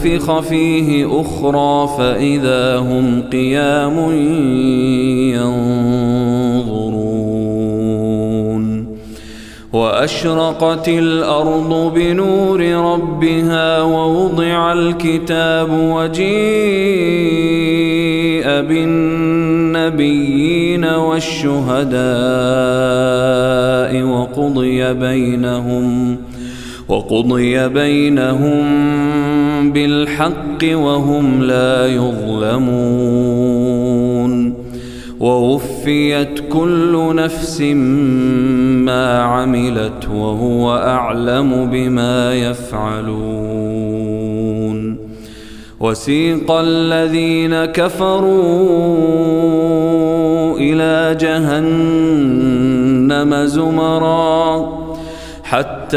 ثم نفخ فيه أخرى فإذا هم قيام وأشرقت الأرض بنور ربها ووضع الكتاب وجيء بالنبيين والشهداء وقضي بينهم وقضي بينهم بالحق وهم لا يظلمون ووفيت كل نفس ما عملت وهو أعلم بما يفعلون وسيق الذين كفروا إلى جهنم زمرًا حتى